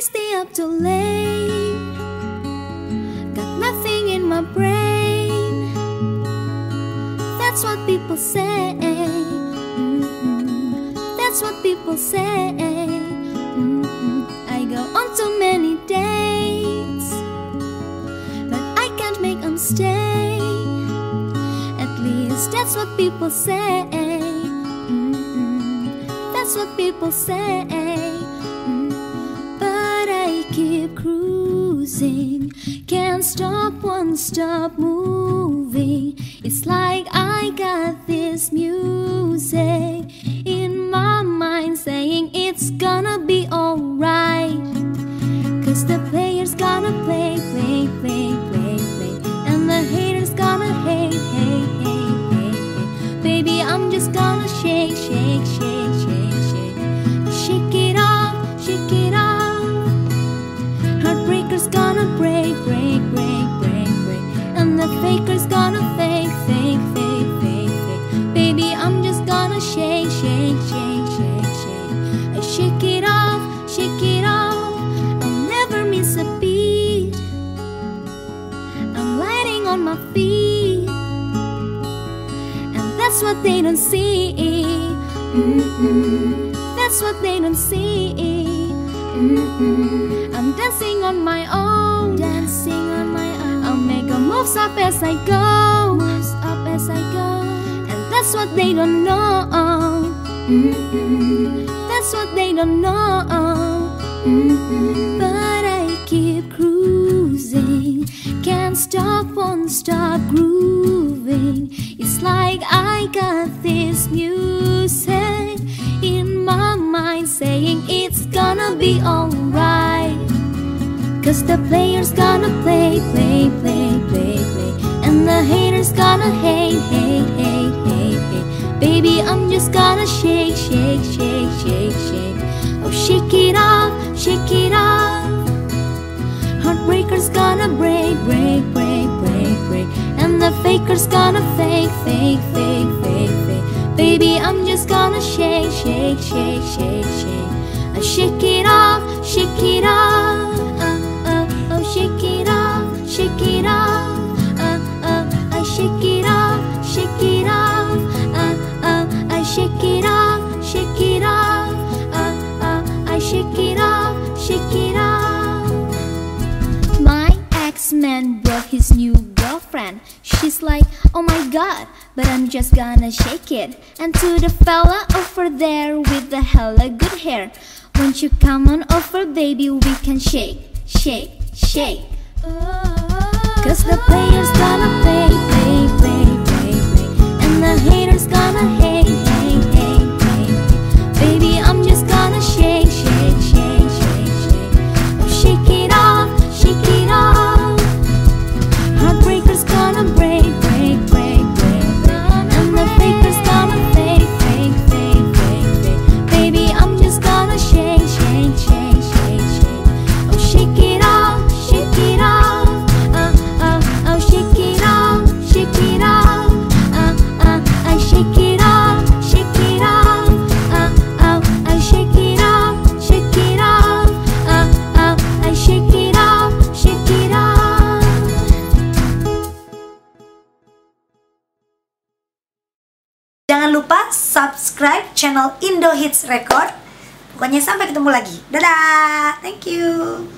stay up too late. Got nothing in my brain. That's what people say. Mm-mm. That's what people say. Mm-mm. I go on too many dates, but I can't make them stay. At least that's what people say. Mm-mm. That's what people say. Can't stop, won't stop moving. It's like I got this music gonna fake, fake, fake, fake, fake. Baby, I'm just gonna shake, shake, shake, shake, shake. I shake it off, shake it off. I'll never miss a beat. I'm lighting on my feet. And that's what they don't see. Mm-mm. That's what they don't see. I'm dancing on my own. Dancing on my own. I'll make a moves up as I go. Moves up as I go. And that's what they don't know. That's what they don't know. But I keep cruising. Can't stop, won't stop grooving. It's like I got this music be alright. Cause the player's gonna play, play, play, play, play. And the haters gonna hate, hate, hate, hate, hate. Baby, I'm just gonna shake, shake, shake, shake, shake. Oh, shake it off, shake it off. Heartbreaker's gonna break, break, break, break, break. And the faker's gonna fake, fake, fake, fake, fake. Baby, I'm just gonna shake, shake, shake, shake, shake. I shake it off, shake it off. Uh, uh, oh, shake it off, shake it off. Uh, uh, I shake it off, shake it off. Uh, uh, I shake it off, shake it off. Uh, uh, I shake it off, shake it off. My ex-man brought his new girlfriend. She's like, oh my god, but I'm just gonna shake it. And to the fella over there with the hella good hair, won't you come on over, baby? We can shake, shake, shake. Cause the player's gonna play, play, Jangan lupa subscribe channel Indo Hits Record. Pokoknya sampai ketemu lagi. Dadah. Thank you.